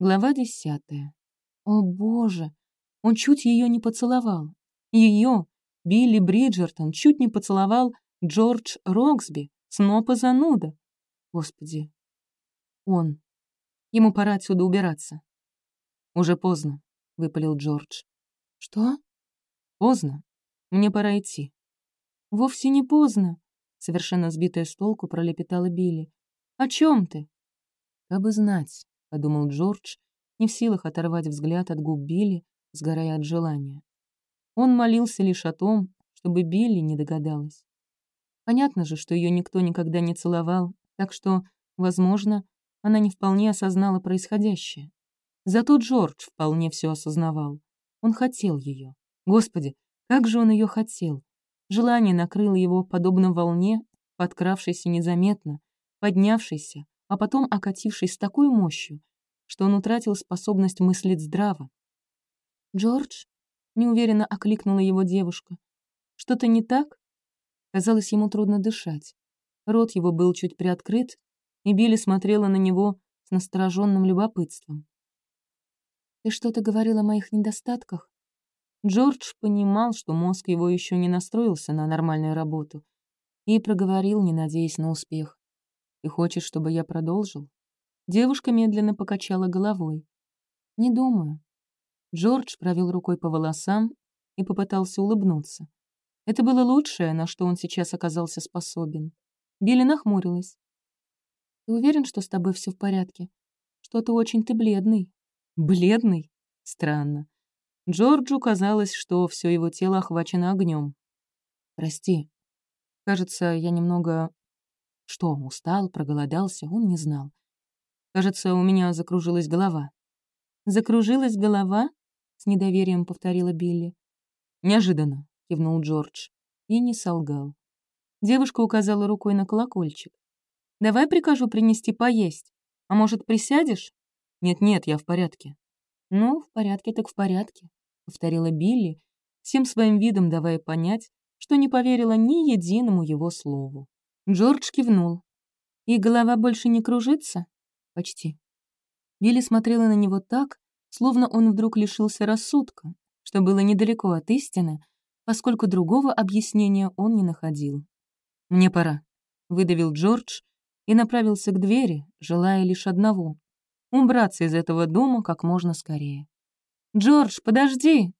Глава десятая. О боже, он чуть ее не поцеловал. Ее, Билли Бриджертон, чуть не поцеловал Джордж Роксби, снопа зануда. Господи. Он. Ему пора отсюда убираться. Уже поздно, — выпалил Джордж. Что? Поздно. Мне пора идти. Вовсе не поздно, — совершенно сбитая с толку пролепетала Билли. О чем ты? Кабы знать, — подумал Джордж, не в силах оторвать взгляд от губ Билли, сгорая от желания. Он молился лишь о том, чтобы Билли не догадалась. Понятно же, что ее никто никогда не целовал, так что, возможно, она не вполне осознала происходящее. Зато Джордж вполне все осознавал. Он хотел ее. Господи, как же он ее хотел! Желание накрыло его подобно волне, подкравшейся незаметно, поднявшейся, а потом окатившись с такой мощью, что он утратил способность мыслить здраво. «Джордж?» — неуверенно окликнула его девушка. «Что-то не так?» Казалось, ему трудно дышать. Рот его был чуть приоткрыт, и Билли смотрела на него с настороженным любопытством. «Ты что-то говорил о моих недостатках?» Джордж понимал, что мозг его еще не настроился на нормальную работу, и проговорил, не надеясь на успех. «Ты хочешь, чтобы я продолжил?» Девушка медленно покачала головой. «Не думаю». Джордж провел рукой по волосам и попытался улыбнуться. Это было лучшее, на что он сейчас оказался способен. Билли нахмурилась. «Ты уверен, что с тобой все в порядке? Что-то очень ты бледный». «Бледный?» Странно. Джорджу казалось, что все его тело охвачено огнем. «Прости. Кажется, я немного что, устал, проголодался, он не знал. Кажется, у меня закружилась голова. «Закружилась голова?» — с недоверием повторила Билли. «Неожиданно», — кивнул Джордж. И не солгал. Девушка указала рукой на колокольчик. «Давай прикажу принести поесть. А может, присядешь?» «Нет-нет, я в порядке». «Ну, в порядке так в порядке», — повторила Билли, всем своим видом давая понять, что не поверила ни единому его слову. Джордж кивнул. «И голова больше не кружится?» «Почти». Билли смотрела на него так, словно он вдруг лишился рассудка, что было недалеко от истины, поскольку другого объяснения он не находил. «Мне пора», — выдавил Джордж и направился к двери, желая лишь одного — убраться из этого дома как можно скорее. «Джордж, подожди!»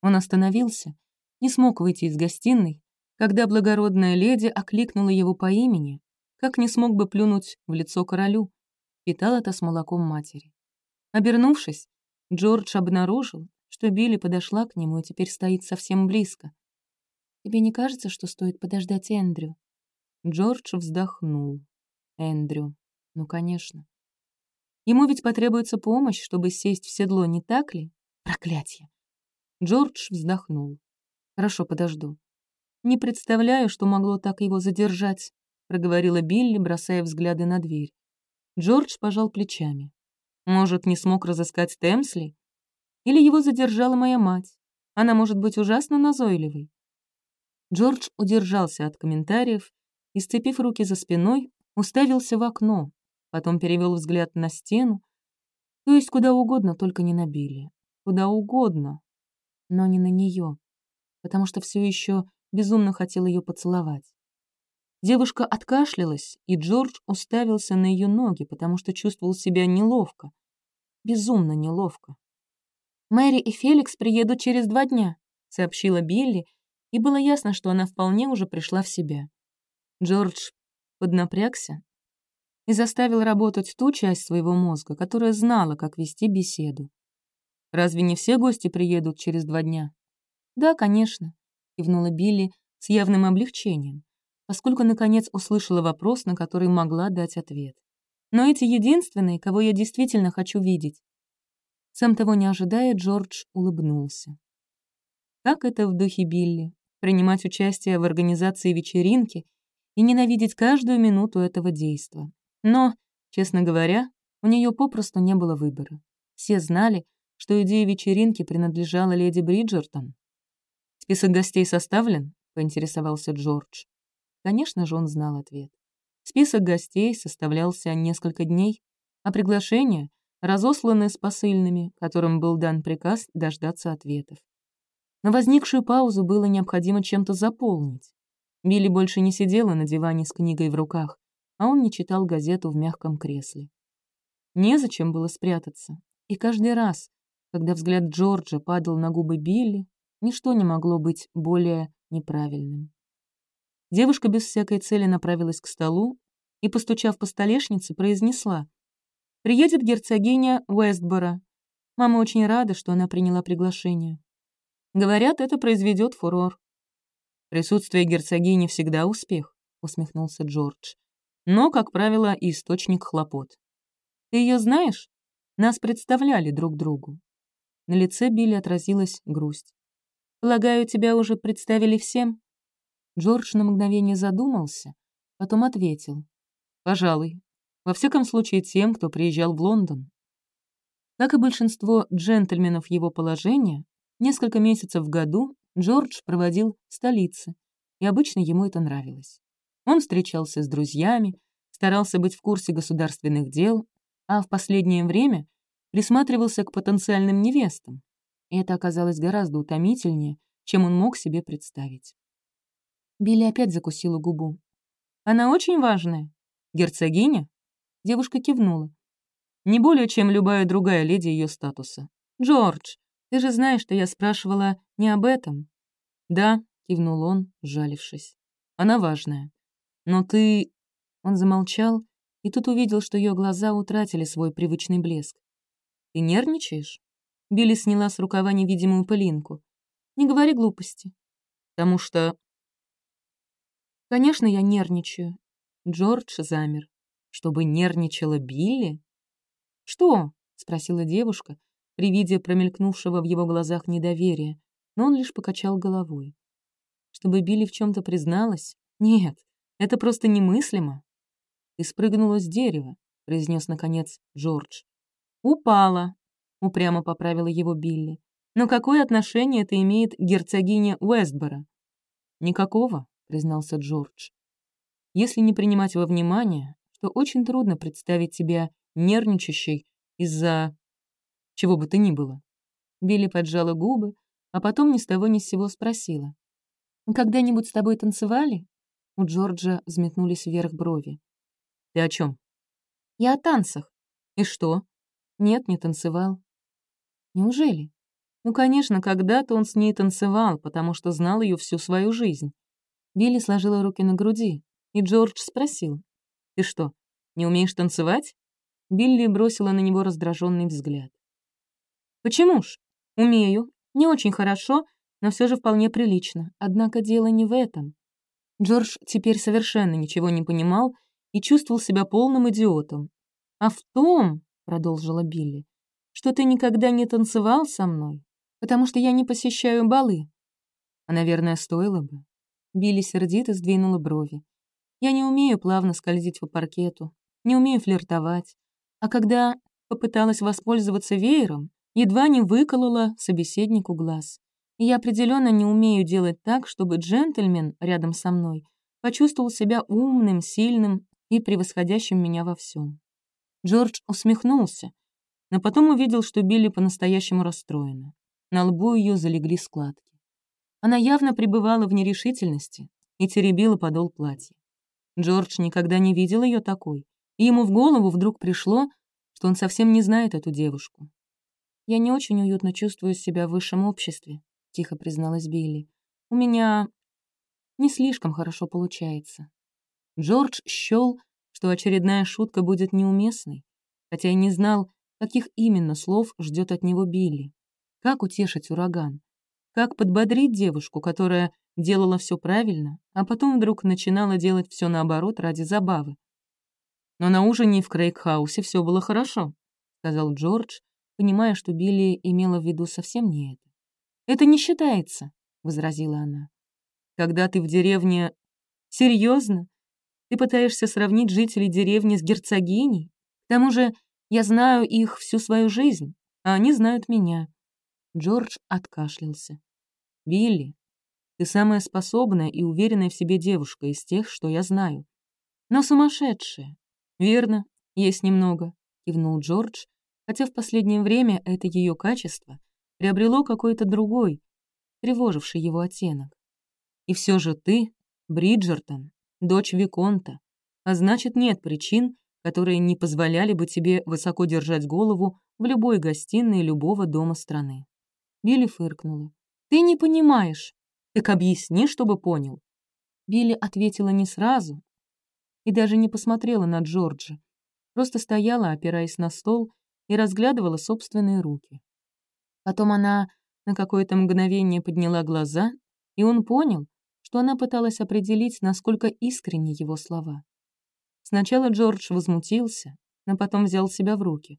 Он остановился, не смог выйти из гостиной, когда благородная леди окликнула его по имени, как не смог бы плюнуть в лицо королю, питал это с молоком матери. Обернувшись, Джордж обнаружил, что Билли подошла к нему и теперь стоит совсем близко. «Тебе не кажется, что стоит подождать Эндрю?» Джордж вздохнул. «Эндрю. Ну, конечно. Ему ведь потребуется помощь, чтобы сесть в седло, не так ли? Проклятье!» Джордж вздохнул. «Хорошо, подожду. «Не представляю, что могло так его задержать», — проговорила Билли, бросая взгляды на дверь. Джордж пожал плечами. «Может, не смог разыскать Темсли? Или его задержала моя мать? Она может быть ужасно назойливой». Джордж удержался от комментариев и, сцепив руки за спиной, уставился в окно, потом перевел взгляд на стену, то есть куда угодно, только не на Билли. Куда угодно, но не на нее, потому что все еще безумно хотел ее поцеловать. Девушка откашлялась, и Джордж уставился на ее ноги, потому что чувствовал себя неловко. Безумно неловко. «Мэри и Феликс приедут через два дня», — сообщила Билли, и было ясно, что она вполне уже пришла в себя. Джордж поднапрягся и заставил работать ту часть своего мозга, которая знала, как вести беседу. «Разве не все гости приедут через два дня?» «Да, конечно. — кивнула Билли с явным облегчением, поскольку наконец услышала вопрос, на который могла дать ответ. «Но эти единственные, кого я действительно хочу видеть». Сам того не ожидая, Джордж улыбнулся. Как это в духе Билли — принимать участие в организации вечеринки и ненавидеть каждую минуту этого действа. Но, честно говоря, у нее попросту не было выбора. Все знали, что идея вечеринки принадлежала леди Бриджертон, «Список гостей составлен?» — поинтересовался Джордж. Конечно же, он знал ответ. Список гостей составлялся несколько дней, а приглашения разосланы с посыльными, которым был дан приказ дождаться ответов. На возникшую паузу было необходимо чем-то заполнить. Билли больше не сидела на диване с книгой в руках, а он не читал газету в мягком кресле. Незачем было спрятаться, и каждый раз, когда взгляд Джорджа падал на губы Билли, ничто не могло быть более неправильным. Девушка без всякой цели направилась к столу и, постучав по столешнице, произнесла «Приедет герцогиня Уэстбора. Мама очень рада, что она приняла приглашение. Говорят, это произведет фурор». «Присутствие герцогини всегда успех», — усмехнулся Джордж. «Но, как правило, источник хлопот. Ты ее знаешь? Нас представляли друг другу». На лице Билли отразилась грусть. «Полагаю, тебя уже представили всем?» Джордж на мгновение задумался, потом ответил. «Пожалуй. Во всяком случае, тем, кто приезжал в Лондон». Как и большинство джентльменов его положения, несколько месяцев в году Джордж проводил в столице, и обычно ему это нравилось. Он встречался с друзьями, старался быть в курсе государственных дел, а в последнее время присматривался к потенциальным невестам. И это оказалось гораздо утомительнее, чем он мог себе представить. Билли опять закусила губу. «Она очень важная. Герцогиня?» Девушка кивнула. «Не более, чем любая другая леди ее статуса. Джордж, ты же знаешь, что я спрашивала не об этом». «Да», — кивнул он, жалившись. «Она важная. Но ты...» Он замолчал и тут увидел, что ее глаза утратили свой привычный блеск. «Ты нервничаешь?» Билли сняла с рукава невидимую пылинку. «Не говори глупости». «Потому что Конечно, я нервничаю. Джордж замер. Чтобы нервничала Билли? Что? спросила девушка, при виде промелькнувшего в его глазах недоверия, но он лишь покачал головой. Чтобы Билли в чем-то призналась? Нет, это просто немыслимо. Ты спрыгнула с дерева, произнес наконец Джордж. Упала, упрямо поправила его Билли. Но какое отношение это имеет герцогиня Уэстбора? Никакого, признался Джордж. «Если не принимать во внимание, что очень трудно представить себя нервничащей из-за... чего бы то ни было». Билли поджала губы, а потом ни с того ни с сего спросила. «Когда-нибудь с тобой танцевали?» У Джорджа взметнулись вверх брови. «Ты о чем? «Я о танцах». «И что?» «Нет, не танцевал». «Неужели?» Ну, конечно, когда-то он с ней танцевал, потому что знал ее всю свою жизнь. Билли сложила руки на груди, и Джордж спросил. «Ты что, не умеешь танцевать?» Билли бросила на него раздраженный взгляд. «Почему ж? Умею. Не очень хорошо, но все же вполне прилично. Однако дело не в этом». Джордж теперь совершенно ничего не понимал и чувствовал себя полным идиотом. «А в том, — продолжила Билли, — что ты никогда не танцевал со мной, потому что я не посещаю балы. А, наверное, стоило бы. Билли сердито сдвинула брови. «Я не умею плавно скользить по паркету, не умею флиртовать. А когда попыталась воспользоваться веером, едва не выколола собеседнику глаз. И я определенно не умею делать так, чтобы джентльмен рядом со мной почувствовал себя умным, сильным и превосходящим меня во всем. Джордж усмехнулся, но потом увидел, что Билли по-настоящему расстроена. На лбу ее залегли складки. Она явно пребывала в нерешительности и теребила подол платья. Джордж никогда не видел ее такой, и ему в голову вдруг пришло, что он совсем не знает эту девушку. «Я не очень уютно чувствую себя в высшем обществе», — тихо призналась Билли. «У меня не слишком хорошо получается». Джордж счел, что очередная шутка будет неуместной, хотя и не знал, каких именно слов ждет от него Билли. Как утешить ураган? Как подбодрить девушку, которая делала все правильно, а потом вдруг начинала делать все наоборот ради забавы? Но на ужине в Крейгхаусе все было хорошо, сказал Джордж, понимая, что Билли имела в виду совсем не это. «Это не считается», — возразила она. «Когда ты в деревне... Серьезно? Ты пытаешься сравнить жителей деревни с герцогиней? К тому же я знаю их всю свою жизнь, а они знают меня. Джордж откашлялся. «Билли, ты самая способная и уверенная в себе девушка из тех, что я знаю. Но сумасшедшая». «Верно, есть немного», — кивнул Джордж, хотя в последнее время это ее качество приобрело какой-то другой, тревоживший его оттенок. И все же ты, Бриджертон, дочь Виконта, а значит, нет причин, которые не позволяли бы тебе высоко держать голову в любой гостиной любого дома страны. Билли фыркнула. «Ты не понимаешь. Так объясни, чтобы понял». Билли ответила не сразу и даже не посмотрела на Джорджа, просто стояла, опираясь на стол, и разглядывала собственные руки. Потом она на какое-то мгновение подняла глаза, и он понял, что она пыталась определить, насколько искренни его слова. Сначала Джордж возмутился, но потом взял себя в руки.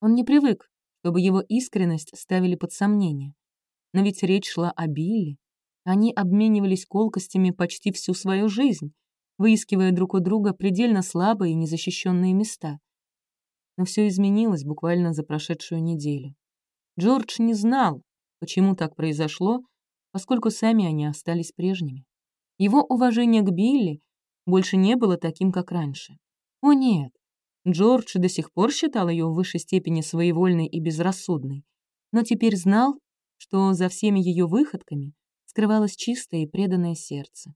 Он не привык, чтобы его искренность ставили под сомнение. Но ведь речь шла о Билли. Они обменивались колкостями почти всю свою жизнь, выискивая друг у друга предельно слабые и незащищенные места. Но все изменилось буквально за прошедшую неделю. Джордж не знал, почему так произошло, поскольку сами они остались прежними. Его уважение к Билли больше не было таким, как раньше. О нет, Джордж до сих пор считал ее в высшей степени своевольной и безрассудной, но теперь знал, что за всеми ее выходками скрывалось чистое и преданное сердце.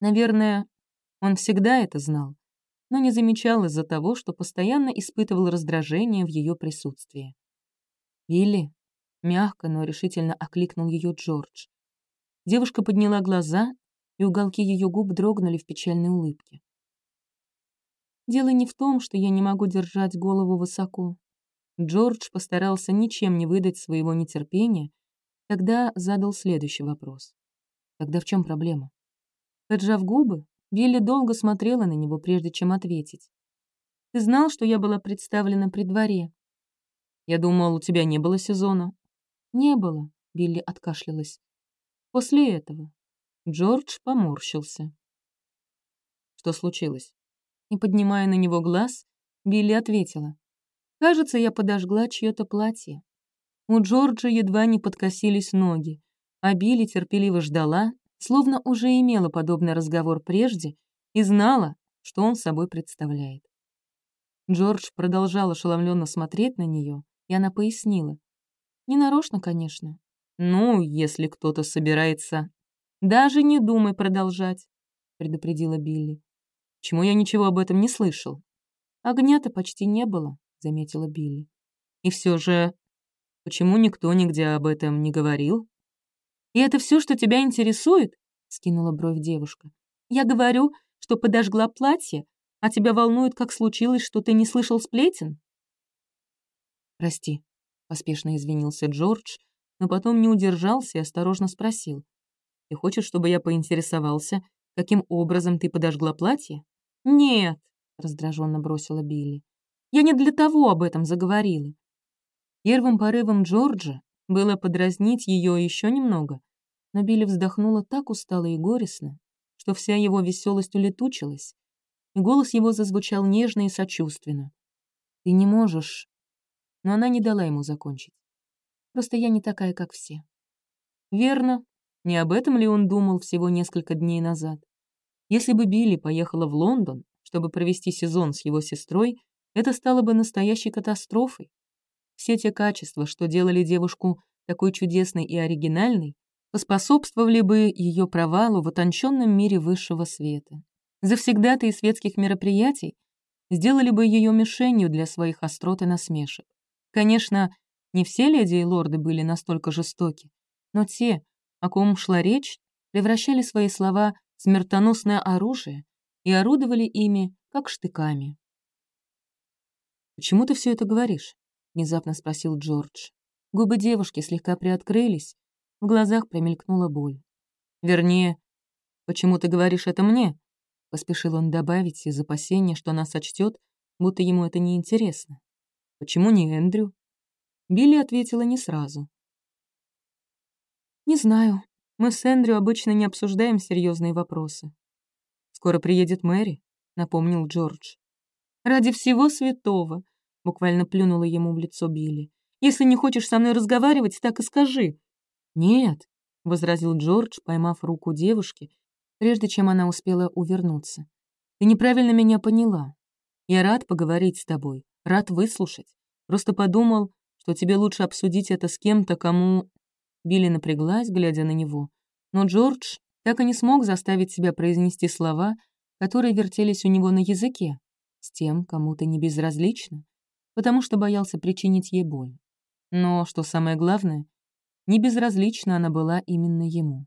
Наверное, он всегда это знал, но не замечал из-за того, что постоянно испытывал раздражение в ее присутствии. «Билли», — мягко, но решительно окликнул ее Джордж. Девушка подняла глаза и уголки ее губ дрогнули в печальной улыбке. Дело не в том, что я не могу держать голову высоко. Джордж постарался ничем не выдать своего нетерпения, тогда задал следующий вопрос. Тогда в чем проблема? Поджав губы, Билли долго смотрела на него, прежде чем ответить. «Ты знал, что я была представлена при дворе?» «Я думал, у тебя не было сезона». «Не было», — Билли откашлялась. «После этого Джордж поморщился. Что случилось? Не поднимая на него глаз, Билли ответила. «Кажется, я подожгла чье-то платье». У Джорджа едва не подкосились ноги, а Билли терпеливо ждала, словно уже имела подобный разговор прежде и знала, что он собой представляет. Джордж продолжал ошеломленно смотреть на нее, и она пояснила. «Ненарочно, конечно. Ну, если кто-то собирается «Даже не думай продолжать», — предупредила Билли. «Чему я ничего об этом не слышал?» «Огня-то почти не было», — заметила Билли. «И все же, почему никто нигде об этом не говорил?» «И это все, что тебя интересует?» — скинула бровь девушка. «Я говорю, что подожгла платье, а тебя волнует, как случилось, что ты не слышал сплетен?» «Прости», — поспешно извинился Джордж, но потом не удержался и осторожно спросил. Ты хочешь, чтобы я поинтересовался, каким образом ты подожгла платье?» «Нет», — раздраженно бросила Билли. «Я не для того об этом заговорила». Первым порывом Джорджа было подразнить ее еще немного, но Билли вздохнула так устало и горестно, что вся его веселость улетучилась, и голос его зазвучал нежно и сочувственно. «Ты не можешь...» Но она не дала ему закончить. «Просто я не такая, как все». «Верно», не об этом ли он думал всего несколько дней назад? Если бы Билли поехала в Лондон, чтобы провести сезон с его сестрой, это стало бы настоящей катастрофой. Все те качества, что делали девушку такой чудесной и оригинальной, поспособствовали бы ее провалу в утонченном мире высшего света. Завсегдатые светских мероприятий сделали бы ее мишенью для своих острот и насмешек. Конечно, не все леди и лорды были настолько жестоки, но те, о ком шла речь, превращали свои слова в смертоносное оружие и орудовали ими, как штыками. «Почему ты все это говоришь?» — внезапно спросил Джордж. Губы девушки слегка приоткрылись, в глазах промелькнула боль. «Вернее, почему ты говоришь это мне?» — поспешил он добавить из опасения, что она сочтет, будто ему это неинтересно. «Почему не Эндрю?» Билли ответила не сразу. «Не знаю. Мы с Эндрю обычно не обсуждаем серьезные вопросы». «Скоро приедет Мэри», — напомнил Джордж. «Ради всего святого», — буквально плюнула ему в лицо Билли. «Если не хочешь со мной разговаривать, так и скажи». «Нет», — возразил Джордж, поймав руку девушки, прежде чем она успела увернуться. «Ты неправильно меня поняла. Я рад поговорить с тобой, рад выслушать. Просто подумал, что тебе лучше обсудить это с кем-то, кому...» Билли напряглась, глядя на него. Но Джордж так и не смог заставить себя произнести слова, которые вертелись у него на языке, с тем, кому-то не безразлично, потому что боялся причинить ей боль. Но, что самое главное, не безразлична она была именно ему.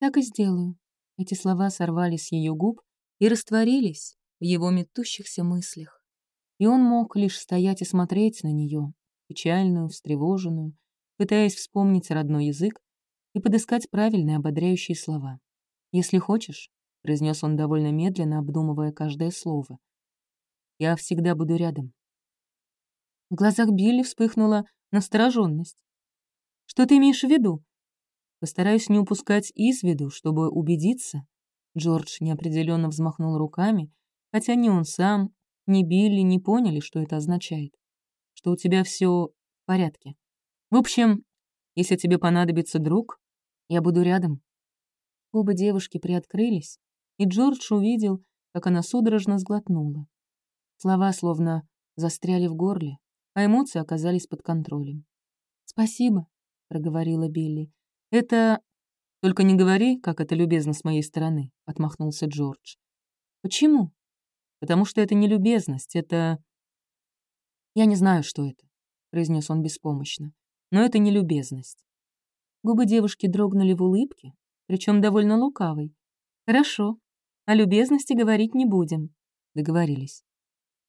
«Так и сделаю». Эти слова сорвались с ее губ и растворились в его метущихся мыслях. И он мог лишь стоять и смотреть на нее, печальную, встревоженную, пытаясь вспомнить родной язык и подыскать правильные ободряющие слова. «Если хочешь», — произнес он довольно медленно, обдумывая каждое слово, «я всегда буду рядом». В глазах Билли вспыхнула настороженность. «Что ты имеешь в виду?» Постараюсь не упускать из виду, чтобы убедиться. Джордж неопределенно взмахнул руками, хотя ни он сам, ни Билли не поняли, что это означает. Что у тебя все в порядке. В общем, если тебе понадобится друг, я буду рядом. Оба девушки приоткрылись, и Джордж увидел, как она судорожно сглотнула. Слова словно застряли в горле, а эмоции оказались под контролем. «Спасибо», — проговорила Билли. «Это...» «Только не говори, как это любезно с моей стороны», — отмахнулся Джордж. «Почему?» «Потому что это не любезность, это...» «Я не знаю, что это», — произнес он беспомощно. «Но это не любезность». Губы девушки дрогнули в улыбке, причем довольно лукавой. «Хорошо, о любезности говорить не будем», — договорились.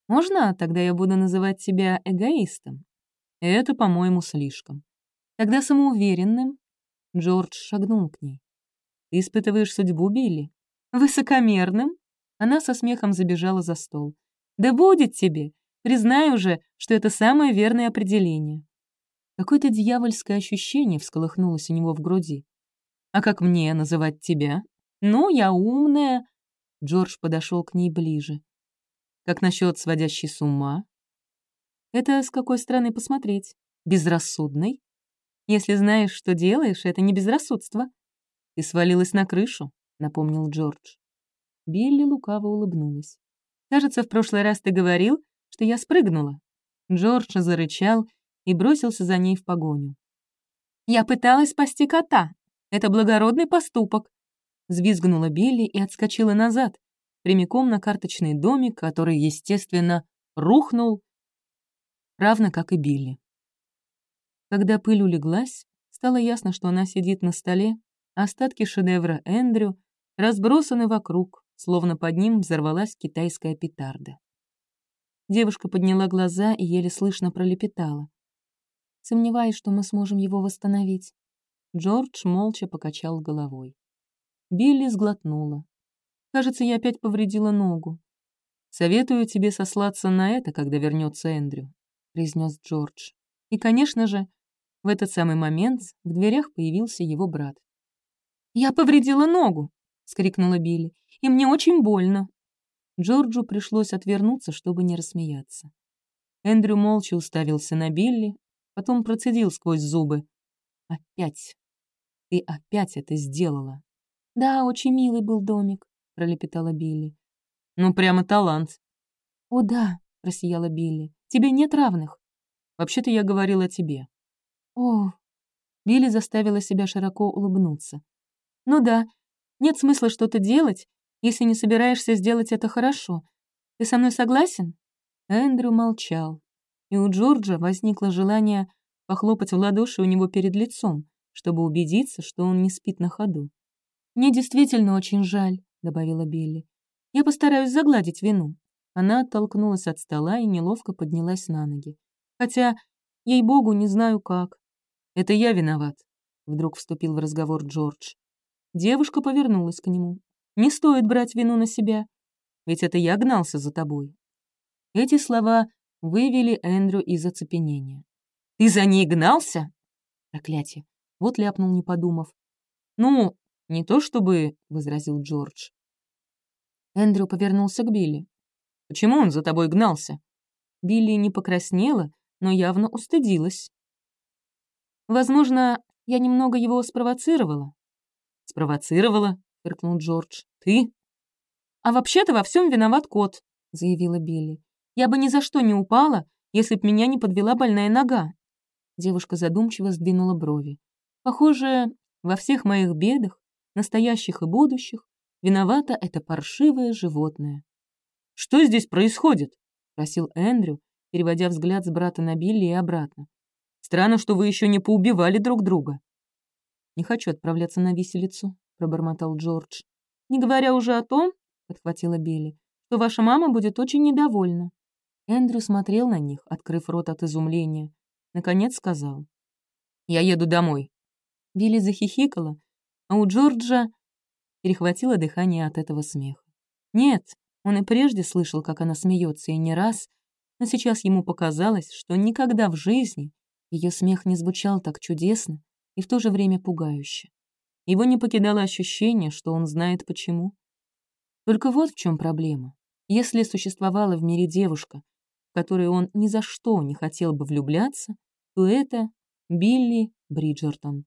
«Можно тогда я буду называть тебя эгоистом?» «Это, по-моему, слишком». «Тогда самоуверенным Джордж шагнул к ней. «Ты испытываешь судьбу, Билли?» «Высокомерным?» Она со смехом забежала за стол. «Да будет тебе! Признай уже, что это самое верное определение». Какое-то дьявольское ощущение всколыхнулось у него в груди. «А как мне называть тебя?» «Ну, я умная». Джордж подошел к ней ближе. «Как насчет сводящей с ума?» «Это с какой стороны посмотреть? Безрассудной?» Если знаешь, что делаешь, это не безрассудство. Ты свалилась на крышу, напомнил Джордж. Билли лукаво улыбнулась. Кажется, в прошлый раз ты говорил, что я спрыгнула. Джордж зарычал и бросился за ней в погоню. «Я пыталась спасти кота. Это благородный поступок», — взвизгнула Билли и отскочила назад, прямиком на карточный домик, который, естественно, рухнул, равно как и Билли. Когда пыль улеглась, стало ясно, что она сидит на столе, остатки шедевра Эндрю разбросаны вокруг, словно под ним взорвалась китайская петарда. Девушка подняла глаза и еле слышно пролепетала. «Сомневаюсь, что мы сможем его восстановить». Джордж молча покачал головой. Билли сглотнула. «Кажется, я опять повредила ногу. Советую тебе сослаться на это, когда вернется Эндрю», — произнес Джордж. И, конечно же, в этот самый момент в дверях появился его брат. «Я повредила ногу!» — скрикнула Билли. «И мне очень больно!» Джорджу пришлось отвернуться, чтобы не рассмеяться. Эндрю молча уставился на Билли, потом процедил сквозь зубы. «Опять! Ты опять это сделала!» «Да, очень милый был домик», — пролепетала Билли. «Ну, прямо талант!» «О, да!» — просияла Билли. «Тебе нет равных!» «Вообще-то я говорил о тебе». О, Билли заставила себя широко улыбнуться. Ну да, нет смысла что-то делать, если не собираешься сделать это хорошо. Ты со мной согласен? Эндрю молчал, и у Джорджа возникло желание похлопать в ладоши у него перед лицом, чтобы убедиться, что он не спит на ходу. «Мне действительно очень жаль», — добавила Билли. «Я постараюсь загладить вину». Она оттолкнулась от стола и неловко поднялась на ноги. «Хотя, ей-богу, не знаю как. «Это я виноват», — вдруг вступил в разговор Джордж. Девушка повернулась к нему. «Не стоит брать вину на себя, ведь это я гнался за тобой». Эти слова вывели Эндрю из оцепенения. «Ты за ней гнался?» Проклятие. Вот ляпнул, не подумав. «Ну, не то чтобы...» — возразил Джордж. Эндрю повернулся к Билли. «Почему он за тобой гнался?» Билли не покраснела, но явно устыдилась. Возможно, я немного его спровоцировала». «Спровоцировала?» — фыркнул Джордж. «Ты?» «А вообще-то во всем виноват кот», — заявила Билли. «Я бы ни за что не упала, если б меня не подвела больная нога. Девушка задумчиво сдвинула брови. Похоже, во всех моих бедах, настоящих и будущих, виновата это паршивое животное. «Что здесь происходит?» — спросил Эндрю, переводя взгляд с брата на Билли и обратно. «Странно, что вы еще не поубивали друг друга». «Не хочу отправляться на виселицу», — пробормотал Джордж. «Не говоря уже о том, — подхватила Билли, — что ваша мама будет очень недовольна». Эндрю смотрел на них, открыв рот от изумления. Наконец сказал. «Я еду домой». Билли захихикала, а у Джорджа перехватило дыхание от этого смеха. Нет, он и прежде слышал, как она смеется, и не раз, но сейчас ему показалось, что никогда в жизни ее смех не звучал так чудесно и в то же время пугающе. Его не покидало ощущение, что он знает почему. Только вот в чем проблема. Если существовала в мире девушка, которой он ни за что не хотел бы влюбляться, то это Билли Бриджертон.